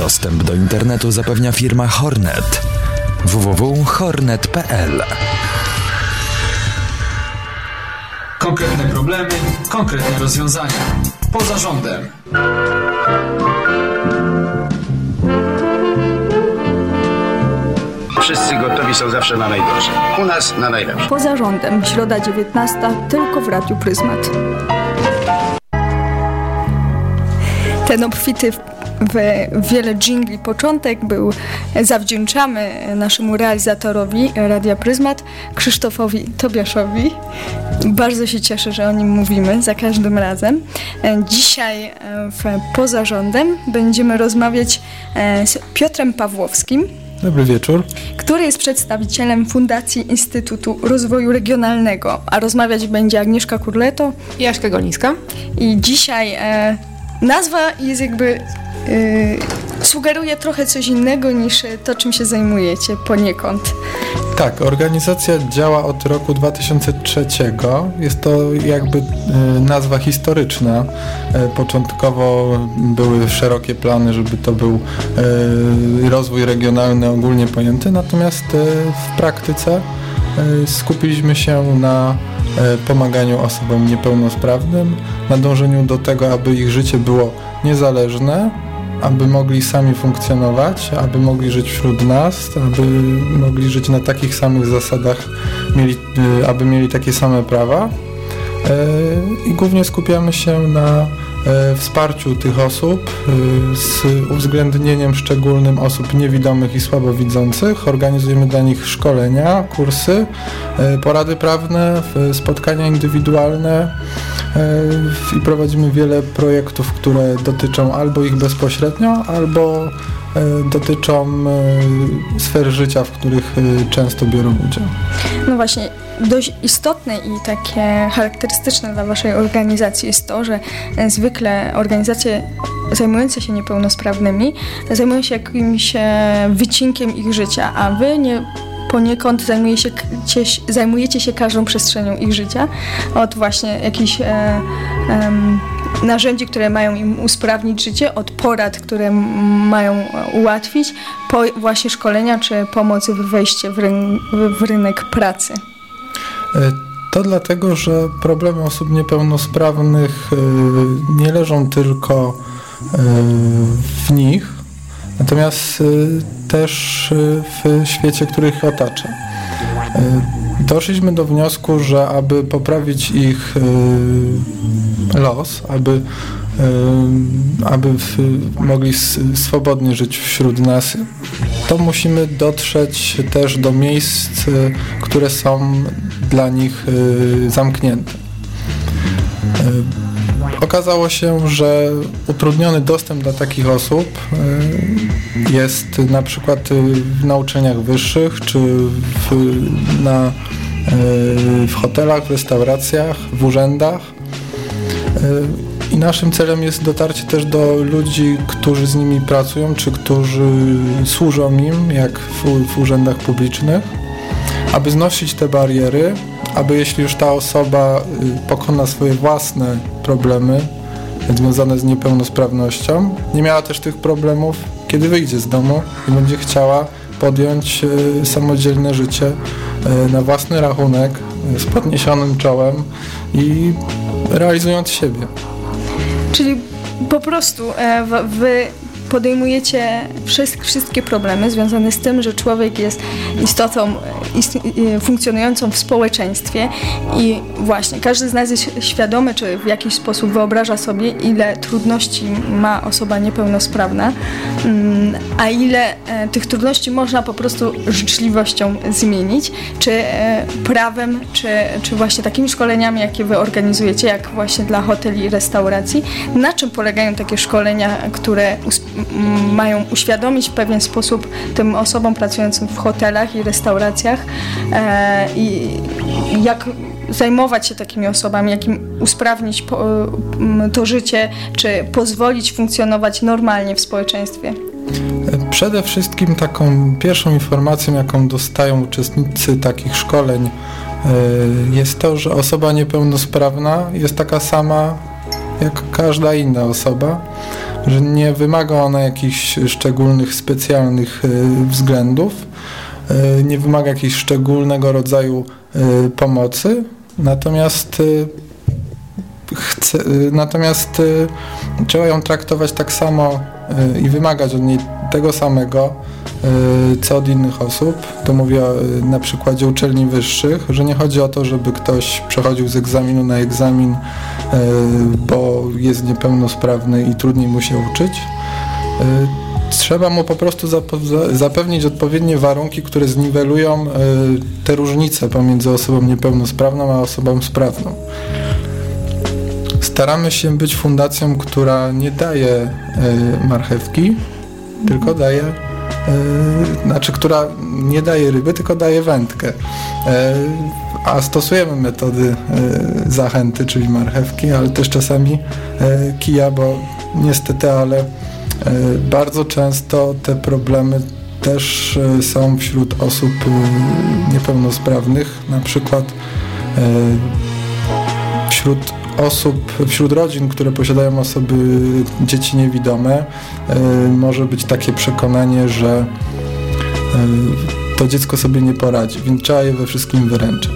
Dostęp do internetu zapewnia firma Hornet. www.hornet.pl Konkretne problemy, konkretne rozwiązania. Poza rządem. Wszyscy gotowi są zawsze na najgorsze. U nas na najlepsze. Poza rządem, środa 19, tylko w Radiu Pryzmat. Ten obfity w wiele jingli początek był zawdzięczamy naszemu realizatorowi Radia Pryzmat, Krzysztofowi Tobiaszowi. Bardzo się cieszę, że o nim mówimy za każdym razem. Dzisiaj w Poza Rządem będziemy rozmawiać z Piotrem Pawłowskim, Dobry wieczór. Który jest przedstawicielem Fundacji Instytutu Rozwoju Regionalnego, a rozmawiać będzie Agnieszka Kurleto i Jaśka Golińska. I dzisiaj e, nazwa jest jakby Yy, sugeruje trochę coś innego niż to, czym się zajmujecie poniekąd. Tak, organizacja działa od roku 2003. Jest to jakby y, nazwa historyczna. Y, początkowo były szerokie plany, żeby to był y, rozwój regionalny ogólnie pojęty, natomiast w praktyce skupiliśmy się na pomaganiu osobom niepełnosprawnym, na dążeniu do tego, aby ich życie było niezależne, aby mogli sami funkcjonować, aby mogli żyć wśród nas, aby mogli żyć na takich samych zasadach, mieli, y, aby mieli takie same prawa. Y, I głównie skupiamy się na wsparciu tych osób z uwzględnieniem szczególnym osób niewidomych i słabowidzących. Organizujemy dla nich szkolenia, kursy, porady prawne, spotkania indywidualne E, i prowadzimy wiele projektów, które dotyczą albo ich bezpośrednio, albo e, dotyczą e, sfer życia, w których często biorą udział. No właśnie, dość istotne i takie charakterystyczne dla Waszej organizacji jest to, że zwykle organizacje zajmujące się niepełnosprawnymi zajmują się jakimś wycinkiem ich życia, a Wy nie poniekąd zajmuje się, zajmujecie się każdą przestrzenią ich życia, od właśnie jakichś e, e, narzędzi, które mają im usprawnić życie, od porad, które mają ułatwić, po właśnie szkolenia czy pomocy w wejście w, ryn w rynek pracy. E, to dlatego, że problemy osób niepełnosprawnych e, nie leżą tylko e, w nich, natomiast też w świecie, który ich otacza. Doszliśmy do wniosku, że aby poprawić ich los, aby, aby mogli swobodnie żyć wśród nas, to musimy dotrzeć też do miejsc, które są dla nich zamknięte. Okazało się, że utrudniony dostęp dla takich osób jest na przykład w nauczeniach wyższych, czy w, na, w hotelach, w restauracjach, w urzędach. I naszym celem jest dotarcie też do ludzi, którzy z nimi pracują, czy którzy służą im, jak w, w urzędach publicznych, aby znosić te bariery aby jeśli już ta osoba y, pokona swoje własne problemy związane z niepełnosprawnością, nie miała też tych problemów, kiedy wyjdzie z domu i będzie chciała podjąć y, samodzielne życie y, na własny rachunek, z podniesionym czołem i realizując siebie. Czyli po prostu e, wy podejmujecie wszystkie problemy związane z tym, że człowiek jest istotą funkcjonującą w społeczeństwie i właśnie każdy z nas jest świadomy, czy w jakiś sposób wyobraża sobie, ile trudności ma osoba niepełnosprawna, mm, a ile e, tych trudności można po prostu życzliwością zmienić, czy e, prawem, czy, czy właśnie takimi szkoleniami, jakie wy organizujecie, jak właśnie dla hoteli i restauracji. Na czym polegają takie szkolenia, które mają uświadomić w pewien sposób tym osobom pracującym w hotelach i restauracjach e, i jak zajmować się takimi osobami, jak im usprawnić to życie, czy pozwolić funkcjonować normalnie w społeczeństwie? Przede wszystkim taką pierwszą informacją, jaką dostają uczestnicy takich szkoleń, e, jest to, że osoba niepełnosprawna jest taka sama jak każda inna osoba że nie wymaga ona jakichś szczególnych, specjalnych względów, nie wymaga jakiegoś szczególnego rodzaju pomocy, natomiast chce, natomiast trzeba ją traktować tak samo i wymagać od niej tego samego, co od innych osób. To mówię na przykładzie uczelni wyższych, że nie chodzi o to, żeby ktoś przechodził z egzaminu na egzamin, bo jest niepełnosprawny i trudniej mu się uczyć. Trzeba mu po prostu zapewnić odpowiednie warunki, które zniwelują te różnice pomiędzy osobą niepełnosprawną a osobą sprawną. Staramy się być fundacją, która nie daje marchewki, tylko daje Yy, znaczy, która nie daje ryby, tylko daje wędkę. Yy, a stosujemy metody yy, zachęty, czyli marchewki, ale też czasami kija, bo niestety, ale bardzo często te problemy też są wśród osób niepełnosprawnych, na przykład wśród osób, wśród rodzin, które posiadają osoby, dzieci niewidome, e, może być takie przekonanie, że e, to dziecko sobie nie poradzi, więc trzeba je we wszystkim wyręczyć.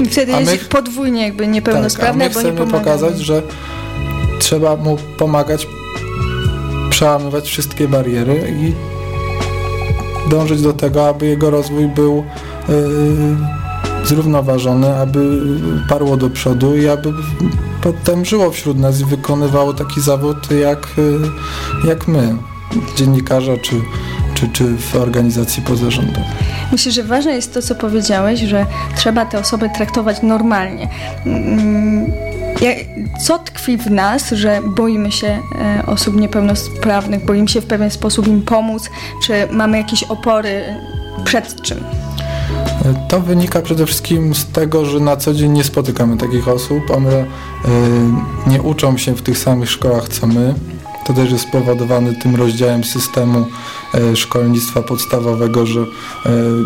I wtedy a jest my, podwójnie jakby niepełnosprawne, tak, a my chcemy pokazać, że trzeba mu pomagać przełamywać wszystkie bariery i dążyć do tego, aby jego rozwój był yy, zrównoważone, aby parło do przodu i aby potem żyło wśród nas i wykonywało taki zawód jak, jak my, dziennikarze czy, czy, czy w organizacji pozarządowej. Myślę, że ważne jest to, co powiedziałeś, że trzeba te osoby traktować normalnie. Mm, co tkwi w nas, że boimy się e, osób niepełnosprawnych, boimy się w pewien sposób im pomóc, czy mamy jakieś opory przed czym? To wynika przede wszystkim z tego, że na co dzień nie spotykamy takich osób. One nie uczą się w tych samych szkołach co my. To też jest spowodowane tym rozdziałem systemu y, szkolnictwa podstawowego, że y,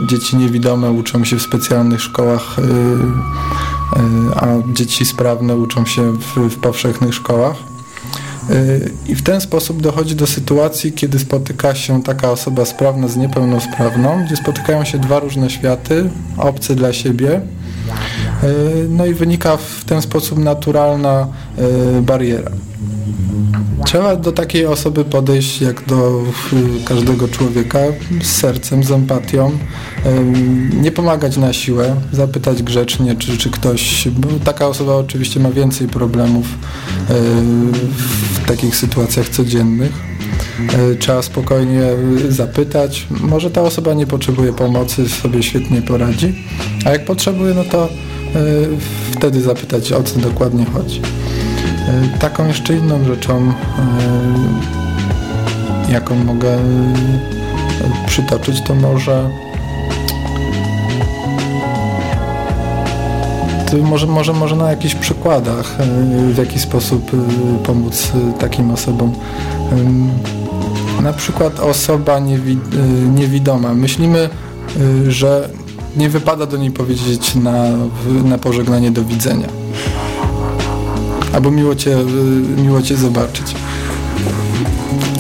dzieci niewidome uczą się w specjalnych szkołach, a dzieci sprawne uczą się w, w powszechnych szkołach. I w ten sposób dochodzi do sytuacji, kiedy spotyka się taka osoba sprawna z niepełnosprawną, gdzie spotykają się dwa różne światy, obce dla siebie. No i wynika w ten sposób naturalna bariera. Trzeba do takiej osoby podejść jak do każdego człowieka z sercem, z empatią, nie pomagać na siłę, zapytać grzecznie, czy, czy ktoś, bo taka osoba oczywiście ma więcej problemów w takich sytuacjach codziennych. Trzeba spokojnie zapytać. Może ta osoba nie potrzebuje pomocy, sobie świetnie poradzi, a jak potrzebuje, no to wtedy zapytać, o co dokładnie chodzi. E, taką jeszcze inną rzeczą, jaką mogę przytoczyć, to może może, może, może na jakichś przykładach, w jaki sposób pomóc takim osobom. Na przykład osoba niewi niewidoma. Myślimy, że nie wypada do niej powiedzieć na, na pożegnanie do widzenia albo miło cię, miło cię zobaczyć.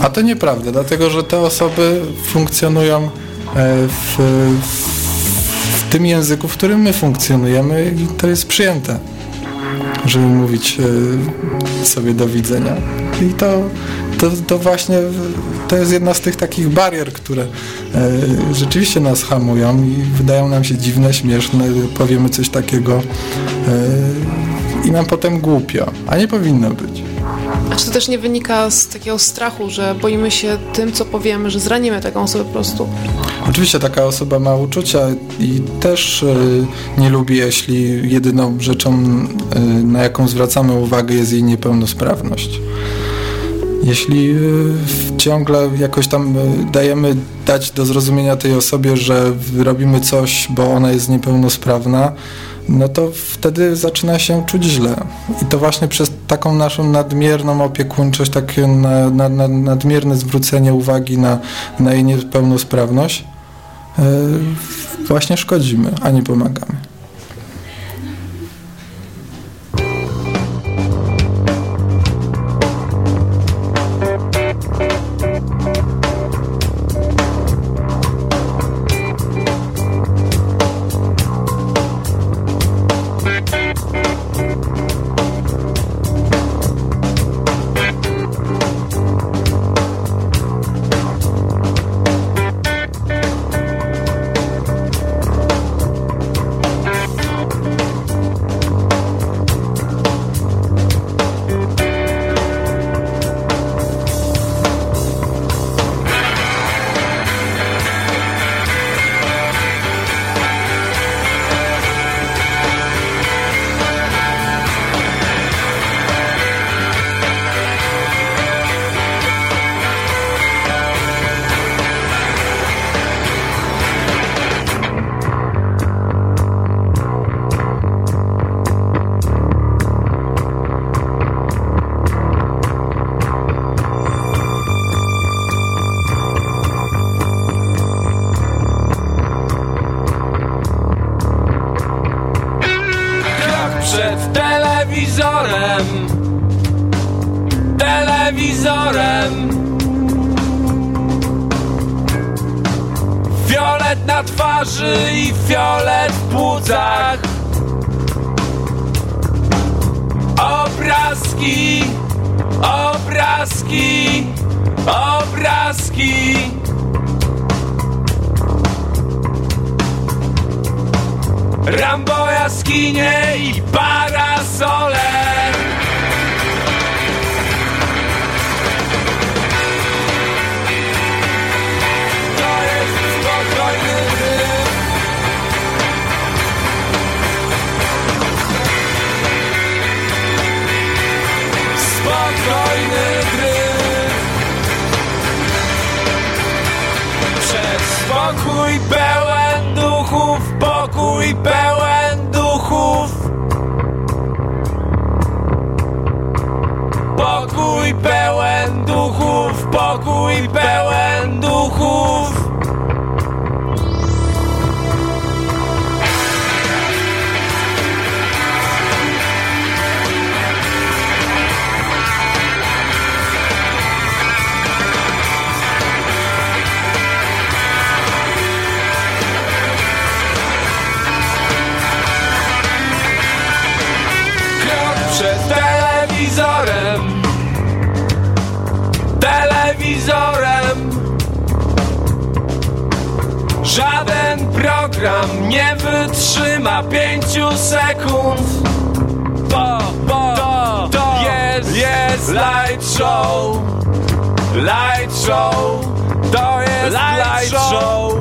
A to nieprawda, dlatego że te osoby funkcjonują e, w, w tym języku, w którym my funkcjonujemy i to jest przyjęte, żeby mówić e, sobie do widzenia. I to, to, to właśnie to jest jedna z tych takich barier, które e, rzeczywiście nas hamują i wydają nam się dziwne, śmieszne, powiemy coś takiego i nam potem głupio, a nie powinno być. A czy to też nie wynika z takiego strachu, że boimy się tym, co powiemy, że zranimy taką osobę po prostu? Oczywiście taka osoba ma uczucia i też y, nie lubi, jeśli jedyną rzeczą, y, na jaką zwracamy uwagę jest jej niepełnosprawność. Jeśli y, ciągle jakoś tam dajemy dać do zrozumienia tej osobie, że robimy coś, bo ona jest niepełnosprawna, no to wtedy zaczyna się czuć źle. I to właśnie przez taką naszą nadmierną opiekuńczość, takie na, na, na, nadmierne zwrócenie uwagi na, na jej niepełnosprawność, yy, właśnie szkodzimy, a nie pomagamy. Wytrzyma pięciu sekund. Bo, bo to, to jest, jest light show. Light show. To jest light, light show. show.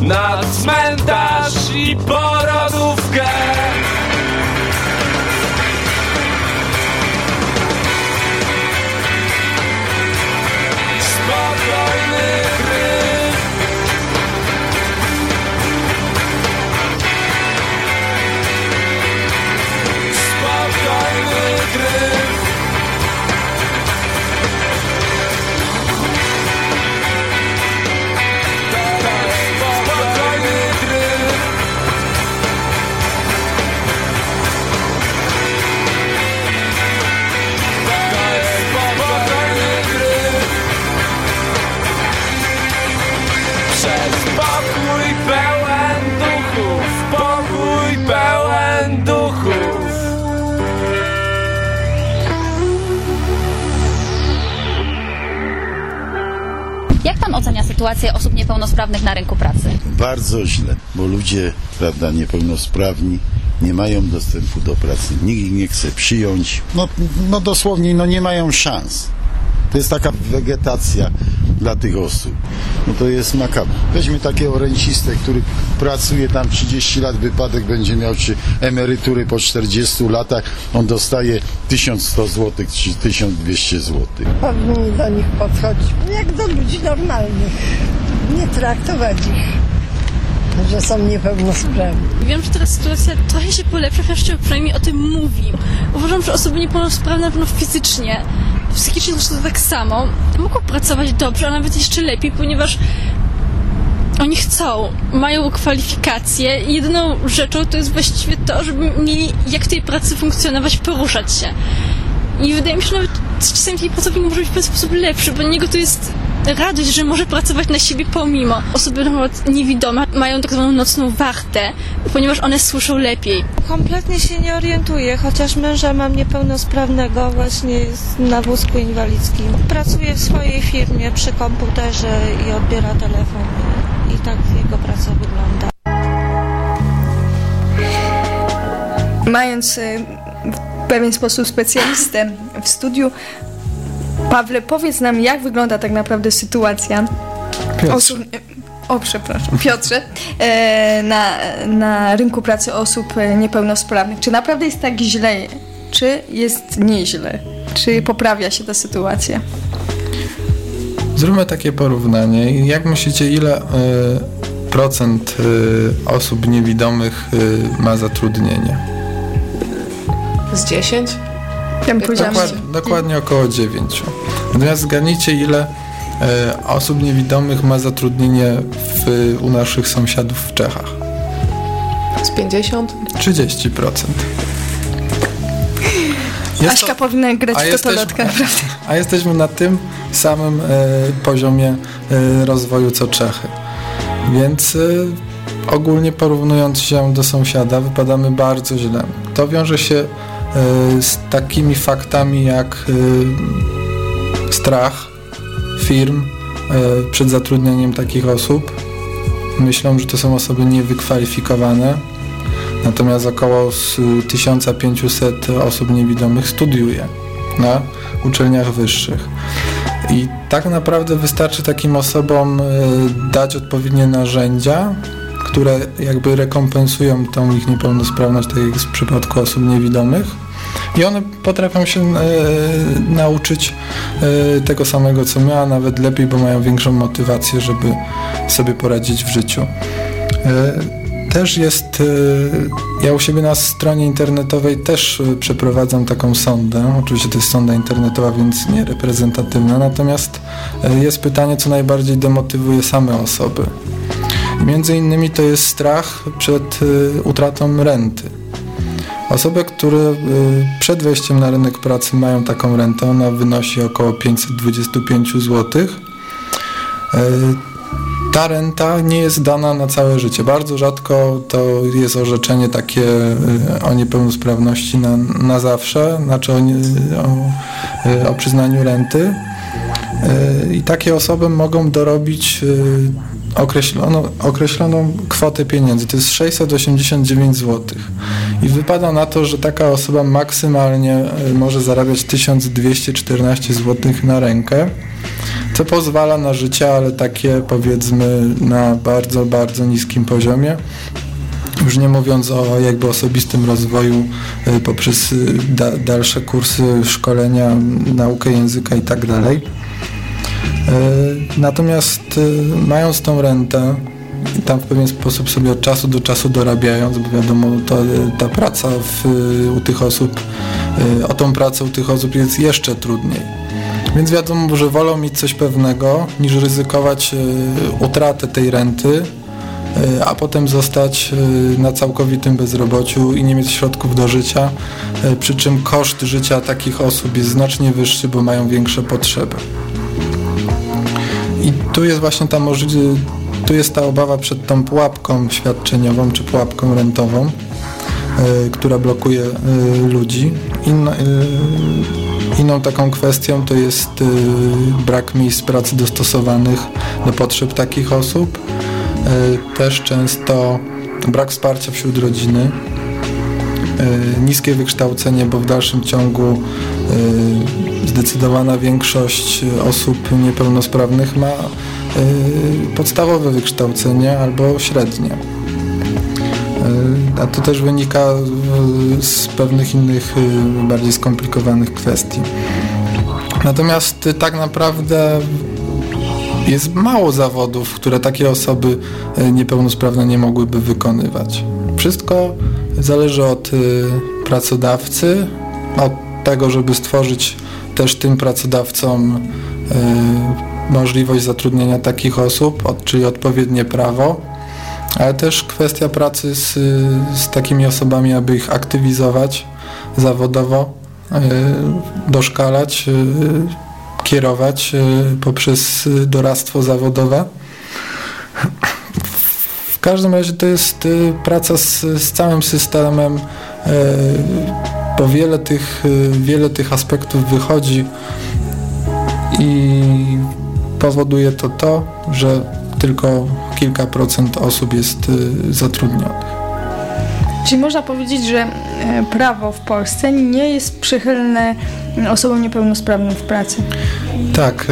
Na cmentarz i porodówkę grande. Sytuację osób niepełnosprawnych na rynku pracy? bardzo źle, bo ludzie, prawda, niepełnosprawni nie mają dostępu do pracy, nikt ich nie chce przyjąć, no, no dosłownie, no nie mają szans. To jest taka wegetacja dla tych osób. No to jest makabr. Weźmy takiego rencistę, który pracuje tam 30 lat, wypadek będzie miał, czy emerytury po 40 latach, on dostaje 1100 zł, czy 1200 zł. powinni do nich podchodzić jak do ludzi normalnych. Nie traktować ich, że są niepełnosprawni. Wiem, że teraz sytuacja trochę się polepsza, chociaż się przynajmniej o tym mówi. Uważam, że osoby niepełnosprawne na pewno fizycznie, psychicznie zresztą tak samo, mogą pracować dobrze, a nawet jeszcze lepiej, ponieważ oni chcą, mają kwalifikacje jedyną rzeczą to jest właściwie to, żeby mieli jak w tej pracy funkcjonować, poruszać się. I wydaje mi się, nawet czasami tej pracownik może być w pewien sposób lepszy, bo niego to jest radość, że może pracować na siebie pomimo. Osoby niewidome mają tak zwaną nocną wartę, ponieważ one słyszą lepiej. Kompletnie się nie orientuję, chociaż męża mam niepełnosprawnego, właśnie na wózku inwalidzkim. Pracuje w swojej firmie przy komputerze i odbiera telefon. I tak jego praca wygląda. Mając y, w pewien sposób specjalistę w studiu, Pawle, powiedz nam, jak wygląda tak naprawdę sytuacja Piotrze. osób. O, przepraszam, Piotrze, e, na, na rynku pracy osób niepełnosprawnych. Czy naprawdę jest tak źle, czy jest nieźle? Czy poprawia się ta sytuacja? Zróbmy takie porównanie. Jak myślicie, ile y, procent y, osób niewidomych y, ma zatrudnienie? Z 10? Ja bym Dokład, dokładnie około 9. Natomiast zgadnijcie, ile e, osób niewidomych ma zatrudnienie w, u naszych sąsiadów w Czechach. z 50? 30%. Aśka powinna grać w totolotka, naprawdę. A jesteśmy na tym samym e, poziomie e, rozwoju co Czechy. Więc e, ogólnie porównując się do sąsiada wypadamy bardzo źle. To wiąże się z takimi faktami jak strach firm przed zatrudnieniem takich osób. Myślą, że to są osoby niewykwalifikowane, natomiast około z 1500 osób niewidomych studiuje na uczelniach wyższych. I tak naprawdę wystarczy takim osobom e, dać odpowiednie narzędzia, które jakby rekompensują tą ich niepełnosprawność, tak jak w przypadku osób niewidomych. I one potrafią się e, nauczyć e, tego samego, co my, a nawet lepiej, bo mają większą motywację, żeby sobie poradzić w życiu. E, też jest, e, ja u siebie na stronie internetowej też e, przeprowadzam taką sondę. Oczywiście to jest sonda internetowa, więc nie reprezentatywna. Natomiast e, jest pytanie, co najbardziej demotywuje same osoby. Między innymi to jest strach przed utratą renty. Osoby, które y, przed wejściem na rynek pracy mają taką rentę, ona wynosi około 525 zł. Ta renta nie jest dana na całe życie. Bardzo rzadko to jest orzeczenie takie y, o niepełnosprawności na, na zawsze, znaczy o, o, y, o przyznaniu renty. Y, I takie osoby mogą dorobić określoną, określoną kwotę pieniędzy. To jest 689 zł. I wypada na to, że taka osoba maksymalnie może zarabiać 1214 zł na rękę, co pozwala na życie, ale takie powiedzmy na bardzo, bardzo niskim poziomie. Już nie mówiąc o jakby osobistym rozwoju poprzez da, dalsze kursy szkolenia, naukę języka i tak dalej. Natomiast mając tą rentę i tam w pewien sposób sobie od czasu do czasu dorabiając, bo wiadomo, to, ta praca w, u tych osób, o tą pracę u tych osób jest jeszcze trudniej. Więc wiadomo, że wolą mieć coś pewnego, niż ryzykować utratę tej renty, a potem zostać na całkowitym bezrobociu i nie mieć środków do życia, przy czym koszt życia takich osób jest znacznie wyższy, bo mają większe potrzeby. I tu jest właśnie ta możliwość, tu jest ta obawa przed tą pułapką świadczeniową czy pułapką rentową, która blokuje ludzi. Inno, inną taką kwestią to jest brak miejsc pracy dostosowanych do potrzeb takich osób. Też często brak wsparcia wśród rodziny, niskie wykształcenie, bo w dalszym ciągu zdecydowana większość osób niepełnosprawnych ma podstawowe wykształcenie albo średnie. A to też wynika z pewnych innych bardziej skomplikowanych kwestii. Natomiast tak naprawdę jest mało zawodów, które takie osoby niepełnosprawne nie mogłyby wykonywać. Wszystko zależy od pracodawcy, od tego, żeby stworzyć też tym pracodawcom możliwość zatrudnienia takich osób, czyli odpowiednie prawo, ale też kwestia pracy z, z takimi osobami, aby ich aktywizować zawodowo, y, doszkalać, y, kierować poprzez doradztwo zawodowe. W każdym razie to jest praca z, z całym systemem bo wiele tych, wiele tych aspektów wychodzi i powoduje to to, że tylko kilka procent osób jest zatrudnionych. Czyli można powiedzieć, że prawo w Polsce nie jest przychylne osobom niepełnosprawnym w pracy? Tak.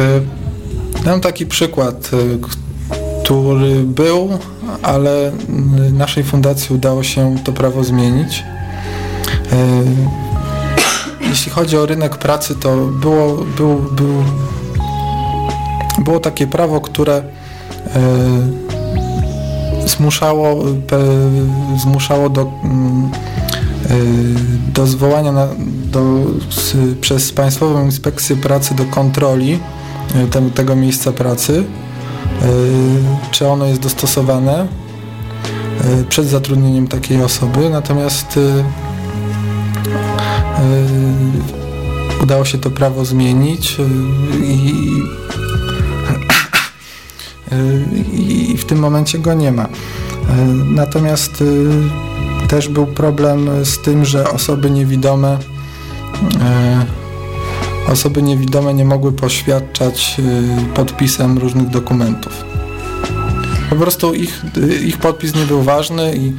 Dam taki przykład, który był, ale naszej fundacji udało się to prawo zmienić. Jeśli chodzi o rynek pracy, to było, było, było, było takie prawo, które zmuszało, zmuszało do, do zwołania na, do, z, przez Państwową Inspekcję Pracy do kontroli te, tego miejsca pracy, czy ono jest dostosowane przed zatrudnieniem takiej osoby, natomiast udało się to prawo zmienić i, i w tym momencie go nie ma. Natomiast też był problem z tym, że osoby niewidome osoby niewidome nie mogły poświadczać podpisem różnych dokumentów. Po prostu ich, ich podpis nie był ważny i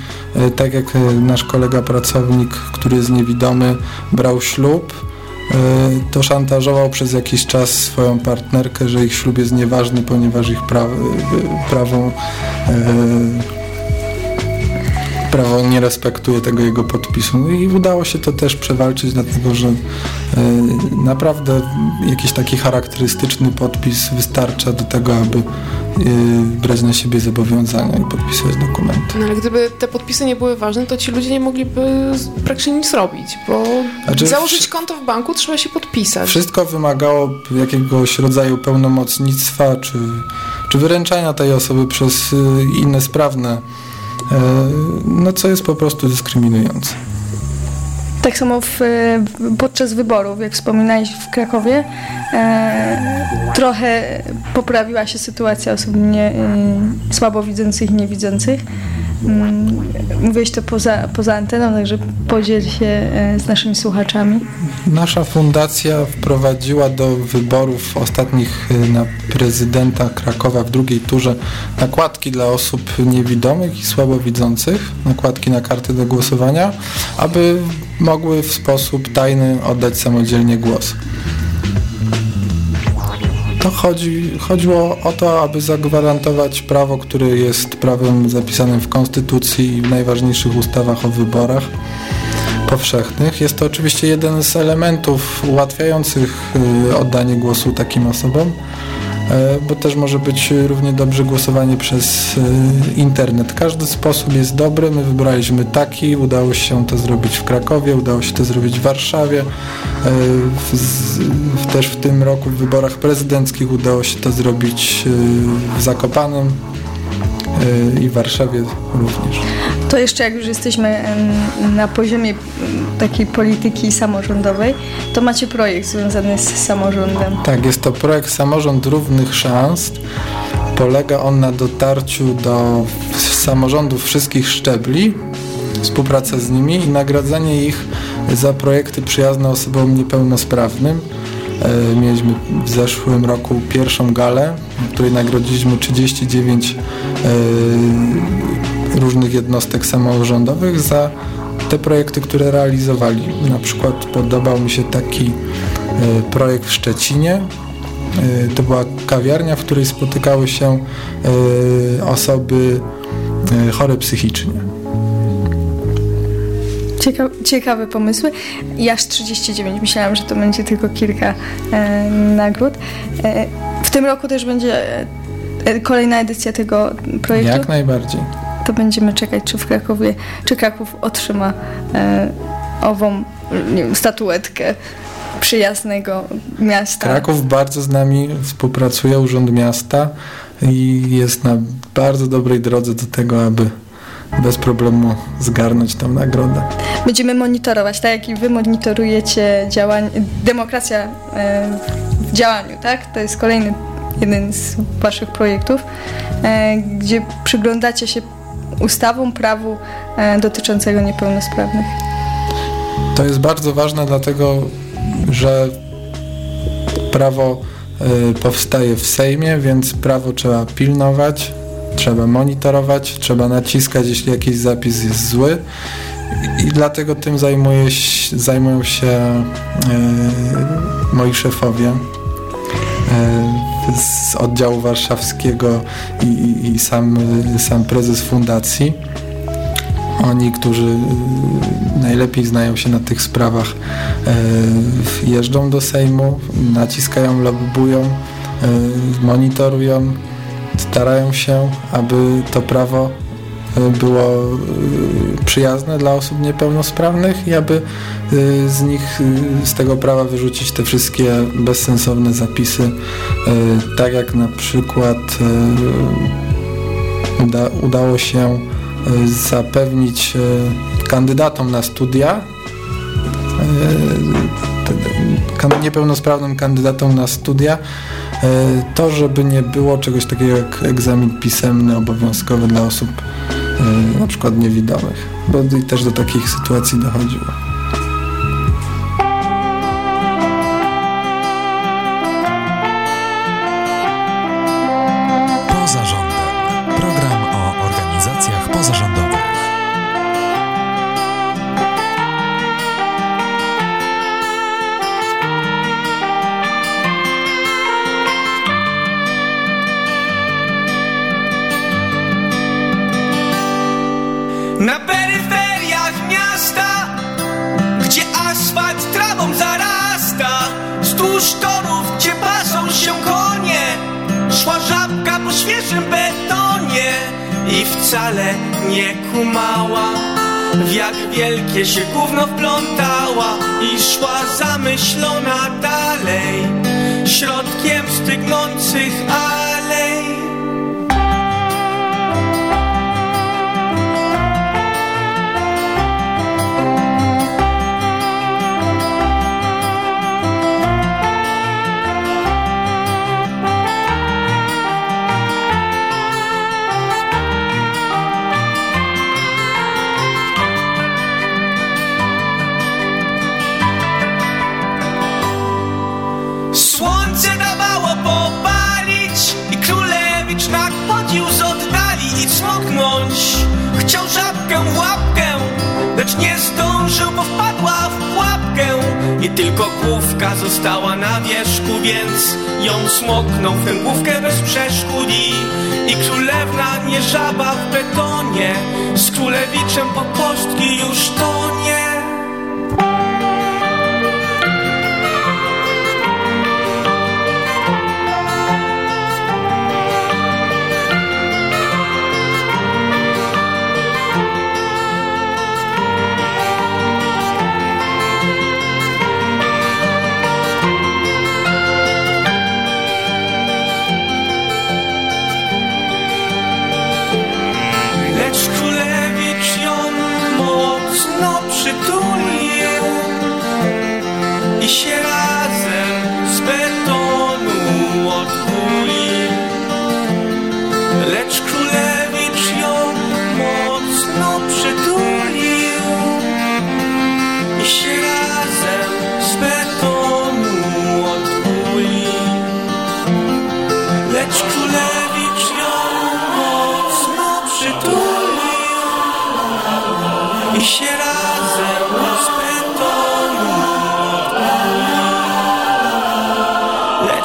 tak jak nasz kolega pracownik, który jest niewidomy, brał ślub, to szantażował przez jakiś czas swoją partnerkę, że ich ślub jest nieważny, ponieważ ich pra prawo prawo nie respektuje tego jego podpisu. No i udało się to też przewalczyć, dlatego że naprawdę jakiś taki charakterystyczny podpis wystarcza do tego, aby brać na siebie zobowiązania i podpisywać dokumenty. No ale gdyby te podpisy nie były ważne, to ci ludzie nie mogliby praktycznie nic robić, bo znaczy, założyć konto w banku trzeba się podpisać. Wszystko wymagało jakiegoś rodzaju pełnomocnictwa czy, czy wyręczania tej osoby przez inne sprawne no co jest po prostu dyskryminujące. Tak samo w, podczas wyborów, jak wspominałeś w Krakowie, e, trochę poprawiła się sytuacja osób nie, e, słabowidzących i niewidzących. Mm, mówiłeś to poza, poza anteną, także podziel się e, z naszymi słuchaczami. Nasza fundacja wprowadziła do wyborów ostatnich e, na prezydenta Krakowa w drugiej turze nakładki dla osób niewidomych i słabowidzących, nakładki na karty do głosowania, aby mogły w sposób tajny oddać samodzielnie głos. To chodzi, chodziło o to, aby zagwarantować prawo, które jest prawem zapisanym w Konstytucji i w najważniejszych ustawach o wyborach powszechnych. Jest to oczywiście jeden z elementów ułatwiających y, oddanie głosu takim osobom. E, bo też może być równie dobrze głosowanie przez e, internet. Każdy sposób jest dobry, my wybraliśmy taki, udało się to zrobić w Krakowie, udało się to zrobić w Warszawie, e, też w tym roku w wyborach prezydenckich udało się to zrobić w Zakopanem i w Warszawie również. To jeszcze jak już jesteśmy na poziomie takiej polityki samorządowej, to macie projekt związany z samorządem. Tak, jest to projekt Samorząd Równych Szans. Polega on na dotarciu do samorządów wszystkich szczebli, współpraca z nimi i nagradzanie ich za projekty przyjazne osobom niepełnosprawnym. E, mieliśmy w zeszłym roku pierwszą galę, w której nagrodziliśmy 39 różnych jednostek samorządowych za te projekty, które realizowali. Na przykład podobał mi się taki e, projekt w Szczecinie. E, to była kawiarnia, w której spotykały się e, osoby chore psychicznie. Cieka ciekawe pomysły. Ja aż 39. Myślałam, że to będzie tylko kilka e, nagród. E, w tym roku też będzie e, kolejna edycja tego projektu. Jak najbardziej to będziemy czekać, czy w Krakowie, czy Kraków otrzyma e, ową wiem, statuetkę przyjaznego miasta. Kraków bardzo z nami współpracuje, Urząd Miasta i jest na bardzo dobrej drodze do tego, aby bez problemu zgarnąć tę nagrodę. Będziemy monitorować, tak jak i wy monitorujecie działanie, demokracja e, w działaniu, tak? To jest kolejny jeden z waszych projektów, e, gdzie przyglądacie się ustawą, prawu e, dotyczącego niepełnosprawnych. To jest bardzo ważne, dlatego że prawo powstaje w Sejmie, więc prawo trzeba pilnować, trzeba monitorować, trzeba naciskać, jeśli jakiś zapis jest zły. I dlatego tym zajmuje, zajmują się e, moi szefowie z oddziału warszawskiego i, i, i sam, sam prezes fundacji. Oni, którzy najlepiej znają się na tych sprawach, e, jeżdżą do Sejmu, naciskają, lobbują, e, monitorują, starają się, aby to prawo było y, przyjazne dla osób niepełnosprawnych i aby y, z nich, y, z tego prawa wyrzucić te wszystkie bezsensowne zapisy, tak jak na przykład uda, udało się zapewnić kandydatom na studia niepełnosprawnym kandydatom na studia to, żeby nie było czegoś takiego jak egzamin pisemny obowiązkowy dla osób na przykład niewidomych, bo też do takich sytuacji dochodziło. Zeg I. Tylko główka została na wierzchu, więc ją smoknął w główkę bez przeszkód i, i królewna nie żaba w betonie z królewiczem po kostki już tonie.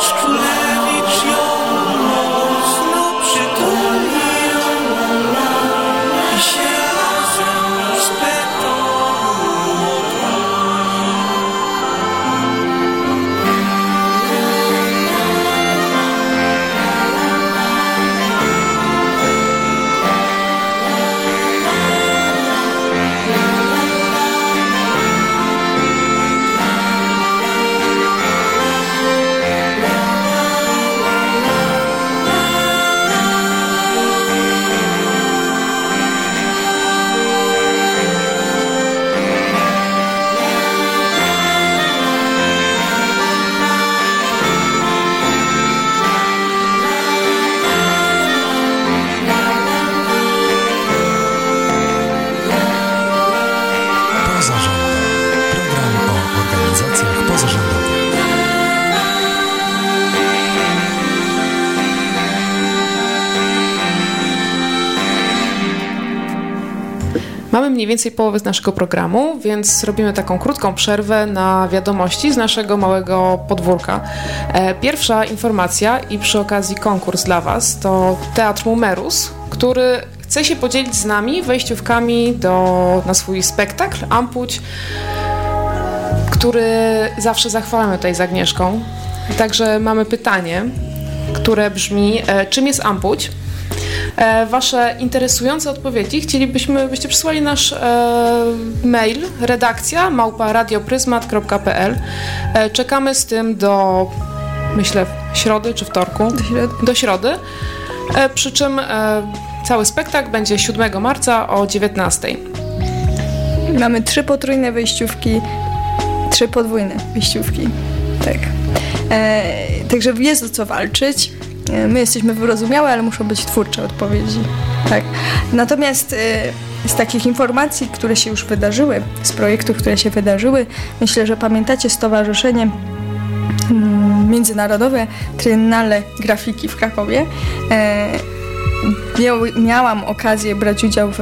Strong. Mniej więcej połowy z naszego programu, więc robimy taką krótką przerwę na wiadomości z naszego małego podwórka. E, pierwsza informacja i przy okazji konkurs dla Was to Teatr Mumerus, który chce się podzielić z nami wejściówkami do, na swój spektakl Ampuć, który zawsze zachwalamy tutaj z Agnieszką. Także mamy pytanie, które brzmi, e, czym jest Ampuć? E, wasze interesujące odpowiedzi chcielibyśmy, byście przysłali nasz e, mail redakcja małparadiopryzmat.pl e, Czekamy z tym do, myślę, środy czy wtorku? Do środy. Do środy. Przy czym Cały spektakl będzie 7 marca o 19. Mamy trzy potrójne wejściówki, trzy podwójne wejściówki. Tak. E, także jest o co walczyć. My jesteśmy wyrozumiałe, ale muszą być twórcze odpowiedzi. Tak. Natomiast e, z takich informacji, które się już wydarzyły, z projektów, które się wydarzyły, myślę, że pamiętacie stowarzyszenie mm, międzynarodowe Triennale Grafiki w Krakowie. E, miał, miałam okazję brać udział w,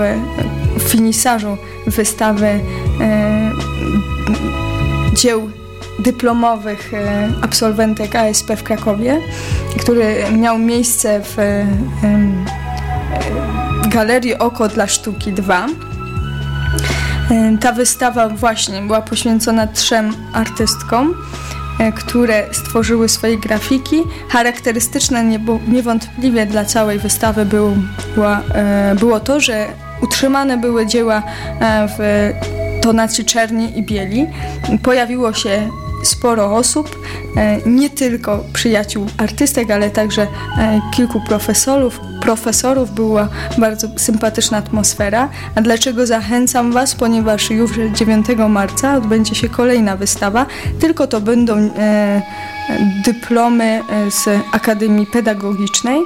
w finisarzu wystawy e, dzieł dyplomowych e, absolwentek ASP w Krakowie, który miał miejsce w e, Galerii Oko dla Sztuki 2. E, Ta wystawa właśnie była poświęcona trzem artystkom, e, które stworzyły swoje grafiki. Charakterystyczne niewątpliwie dla całej wystawy był, była, e, było to, że utrzymane były dzieła e, w tonacji czerni i bieli. Pojawiło się sporo osób, e, nie tylko przyjaciół artystek, ale także e, kilku profesorów. Profesorów była bardzo sympatyczna atmosfera. A dlaczego zachęcam Was? Ponieważ już 9 marca odbędzie się kolejna wystawa, tylko to będą e, dyplomy z Akademii Pedagogicznej.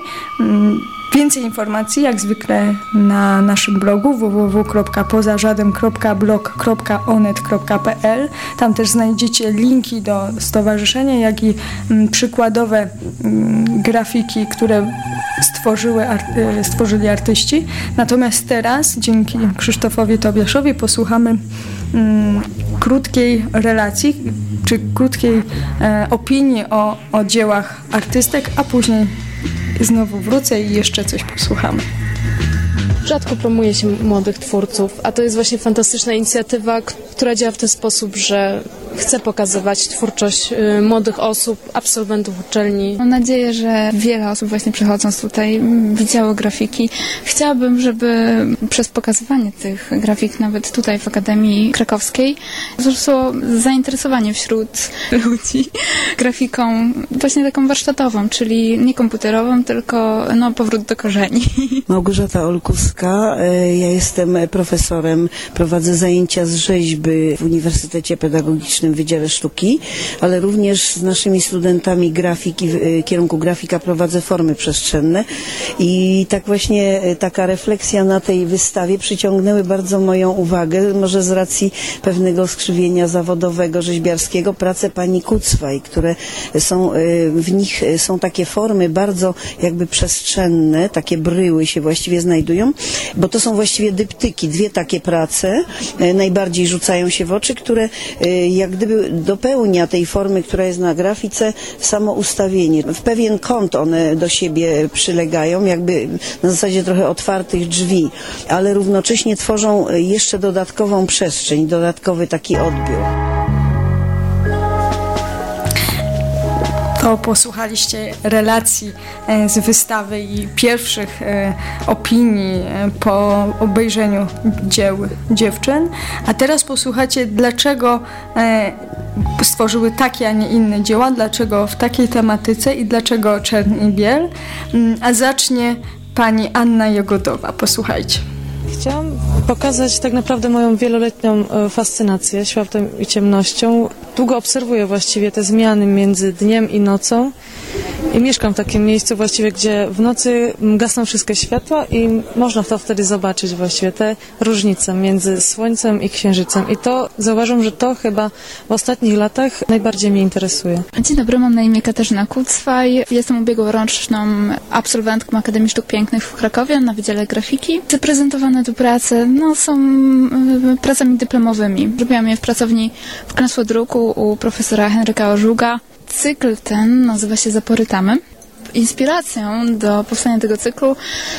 Więcej informacji jak zwykle na naszym blogu www.pozażadem.blog.onet.pl Tam też znajdziecie linki do stowarzyszenia, jak i mm, przykładowe mm, grafiki, które stworzyły, e, stworzyli artyści. Natomiast teraz, dzięki Krzysztofowi Tobiaszowi, posłuchamy mm, krótkiej relacji, czy krótkiej e, opinii o, o dziełach artystek, a później znowu wrócę i jeszcze coś posłuchamy. Rzadko promuje się młodych twórców, a to jest właśnie fantastyczna inicjatywa, która działa w ten sposób, że chce pokazywać twórczość y, młodych osób, absolwentów uczelni. Mam nadzieję, że wiele osób właśnie przychodząc tutaj mm, widziało grafiki. Chciałabym, żeby przez pokazywanie tych grafik nawet tutaj w Akademii Krakowskiej wzrosło zainteresowanie wśród ludzi grafiką właśnie taką warsztatową, czyli nie komputerową, tylko no, powrót do korzeni. Małgorzata Olkuska, e, ja jestem profesorem, prowadzę zajęcia z rzeźby w Uniwersytecie Pedagogicznym Wydziale Sztuki, ale również z naszymi studentami grafiki, e, kierunku grafika prowadzę formy przestrzenne. I tak właśnie e, taka refleksja na tej wystawie przyciągnęły bardzo moją uwagę, może z racji pewnego skrzywienia zawodowego, rzeźbiarskiego, prace pani Kucwaj, które są, e, w nich są takie formy bardzo jakby przestrzenne, takie bryły się właściwie znajdują, bo to są właściwie dyptyki, dwie takie prace najbardziej rzucają się w oczy, które jak gdyby dopełnia tej formy, która jest na grafice, samo ustawienie. W pewien kąt one do siebie przylegają, jakby na zasadzie trochę otwartych drzwi, ale równocześnie tworzą jeszcze dodatkową przestrzeń, dodatkowy taki odbiór. To posłuchaliście relacji e, z wystawy i pierwszych e, opinii e, po obejrzeniu dzieł dziewczyn. A teraz posłuchacie, dlaczego stworzyły takie, a nie inne dzieła, dlaczego w takiej tematyce i dlaczego czerń i biel. Mm, A zacznie pani Anna Jogodowa. Posłuchajcie. Chciałam pokazać tak naprawdę moją wieloletnią e, fascynację światłem i ciemnością. Długo obserwuję właściwie te zmiany między dniem i nocą i mieszkam w takim miejscu właściwie, gdzie w nocy gasną wszystkie światła i można to wtedy zobaczyć właściwie te różnice między słońcem i księżycem. I to zauważam, że to chyba w ostatnich latach najbardziej mnie interesuje. Dzień dobry, mam na imię Katarzyna Kucwaj. Jestem ubiegłoroczną absolwentką Akademii Sztuk Pięknych w Krakowie na Wydziale Grafiki. Zaprezentowane tu prace no, są y, pracami dyplomowymi. Robiłam je w pracowni w Druku u profesora Henryka Orzuga. Cykl ten nazywa się Zapory Tamy. Inspiracją do powstania tego cyklu,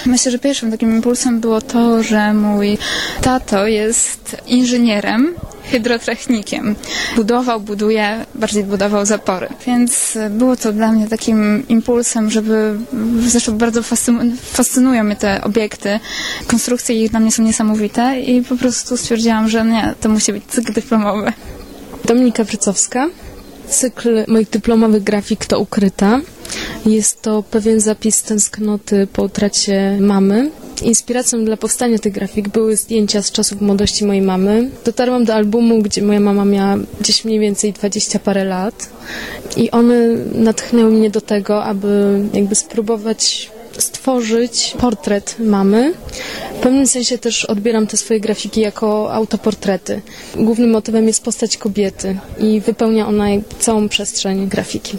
myślę, że pierwszym takim impulsem było to, że mój tato jest inżynierem, hydrotechnikiem. Budował, buduje, bardziej budował zapory. Więc było to dla mnie takim impulsem, żeby, zresztą bardzo fascyn- fascynują mnie te obiekty. Konstrukcje ich dla mnie są niesamowite i po prostu stwierdziłam, że nie, to musi być cykl dyplomowy. Dominika Wrycowska. Cykl moich dyplomowych grafik to Ukryta. Jest to pewien zapis tęsknoty po utracie mamy. Inspiracją dla powstania tych grafik były zdjęcia z czasów młodości mojej mamy. Dotarłam do albumu, gdzie moja mama miała gdzieś mniej więcej 20 parę lat i one natchnęły mnie do tego, aby jakby spróbować stworzyć portret mamy. W pewnym sensie też odbieram te swoje grafiki jako autoportrety. Głównym motywem jest postać kobiety i wypełnia ona całą przestrzeń grafiki.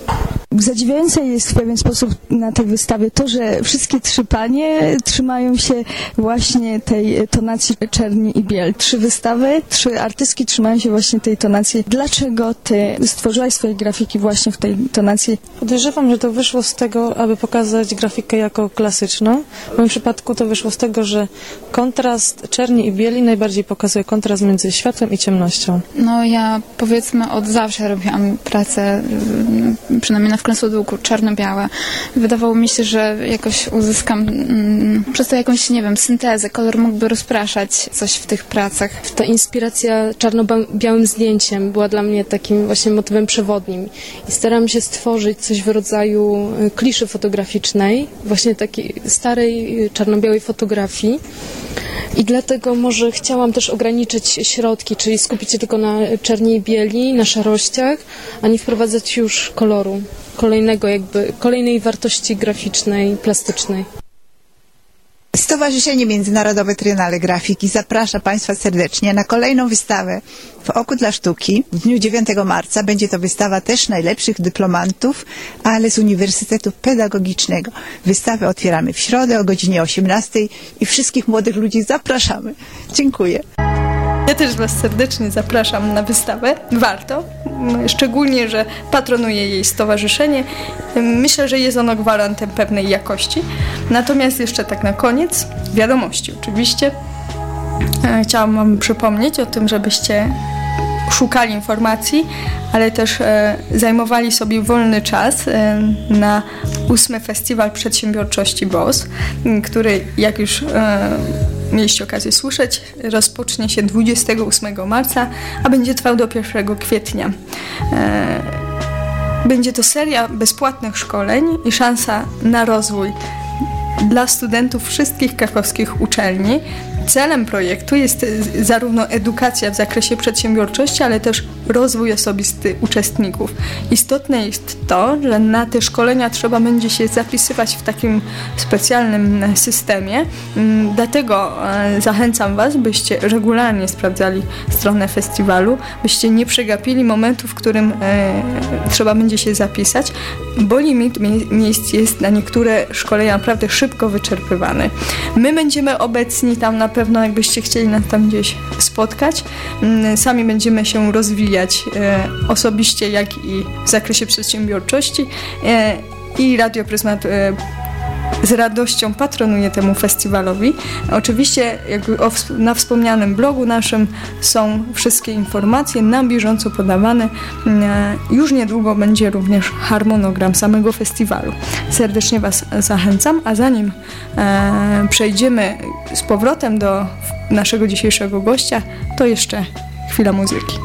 Zadziwiające jest w pewien sposób na tej wystawie to, że wszystkie trzy panie trzymają się właśnie tej tonacji czerni i biel. Trzy wystawy, trzy artystki trzymają się właśnie tej tonacji. Dlaczego ty stworzyłaś swoje grafiki właśnie w tej tonacji? Podejrzewam, że to wyszło z tego, aby pokazać grafikę jako klasyczną. W moim przypadku to wyszło z tego, że kontrast czerni i bieli najbardziej pokazuje kontrast między światłem i ciemnością. No ja powiedzmy od zawsze robiłam pracę, y, przynajmniej na wklęsłe długu, czarno-białe. Wydawało mi się, że jakoś uzyskam mm, przez to jakąś, nie wiem, syntezę. Kolor mógłby rozpraszać coś w tych pracach. Ta inspiracja czarno-białym zdjęciem była dla mnie takim właśnie motywem przewodnim. I staram się stworzyć coś w rodzaju y, kliszy fotograficznej, właśnie takiej starej y, czarno-białej fotografii. I dlatego może chciałam też ograniczyć środki, czyli skupić się tylko na czerni i bieli, na szarościach, a nie wprowadzać już koloru, kolejnego jakby, kolejnej wartości graficznej, plastycznej. Stowarzyszenie Międzynarodowe Triennale Grafiki zaprasza Państwa serdecznie na kolejną wystawę w Oku dla Sztuki. W dniu 9 marca będzie to wystawa też najlepszych dyplomantów, ale z Uniwersytetu Pedagogicznego. Wystawę otwieramy w środę o godzinie 18 i wszystkich młodych ludzi zapraszamy. Dziękuję. Ja też Was serdecznie zapraszam na wystawę. Warto, szczególnie, że patronuje jej stowarzyszenie. Myślę, że jest ono gwarantem pewnej jakości. Natomiast jeszcze tak na koniec, wiadomości oczywiście. E, chciałam Wam przypomnieć o tym, żebyście szukali informacji, ale też e, zajmowali sobie wolny czas e, na ósmy Festiwal Przedsiębiorczości BOS, który jak już mieliście okazję słyszeć, rozpocznie się 28 marca, a będzie trwał do 1 kwietnia. E, będzie to seria bezpłatnych szkoleń i szansa na rozwój dla studentów wszystkich krakowskich uczelni. Celem projektu jest zarówno edukacja w zakresie przedsiębiorczości, ale też rozwój osobisty uczestników. Istotne jest to, że na te szkolenia trzeba będzie się zapisywać w takim specjalnym systemie. Mm, dlatego e, zachęcam Was, byście regularnie sprawdzali stronę festiwalu, byście nie przegapili momentu, w którym e, trzeba będzie się zapisać, bo limit miejsc jest na niektóre szkolenia naprawdę szybko wyczerpywany. My będziemy obecni tam na pewno, jakbyście chcieli nas tam gdzieś spotkać. Mm, sami będziemy się rozwijać e, osobiście, jak i w zakresie przedsiębiorczości. E, I Radio Pryzmat e, z radością patronuje temu festiwalowi. Oczywiście jakby na wspomnianym blogu naszym są wszystkie informacje na bieżąco podawane. Już niedługo będzie również harmonogram samego festiwalu. Serdecznie Was zachęcam, a zanim e, przejdziemy z powrotem do naszego dzisiejszego gościa, to jeszcze chwila muzyki.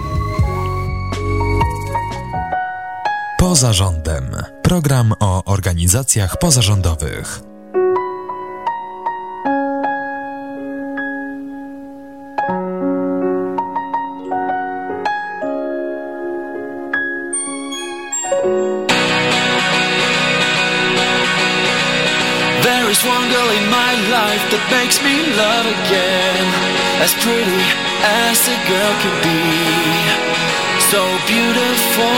Poza rządem. Program o organizacjach pozarządowych. That makes me love again. As pretty as a girl can be. So beautiful.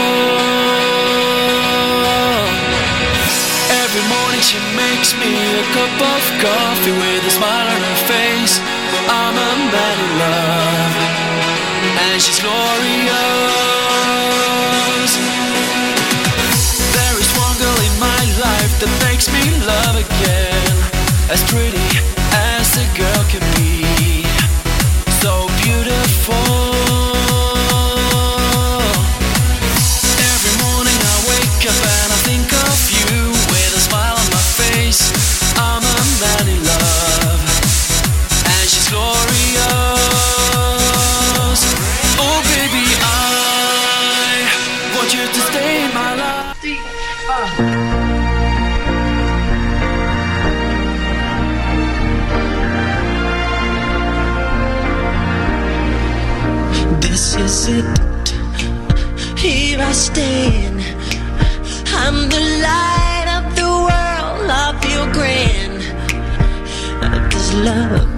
Every morning she makes me a cup of coffee with a smile on her face. I'm a man in love. And she's glorious. There is one girl in my life that makes me love again. As pretty as a girl can be. So beautiful. Every morning I wake up and I think of you with a smile on my face. I'm a man in love. And she's glorious. Oh baby, I want you to stay. This is it. Here I stand. I'm the light of the world. I feel grand. This love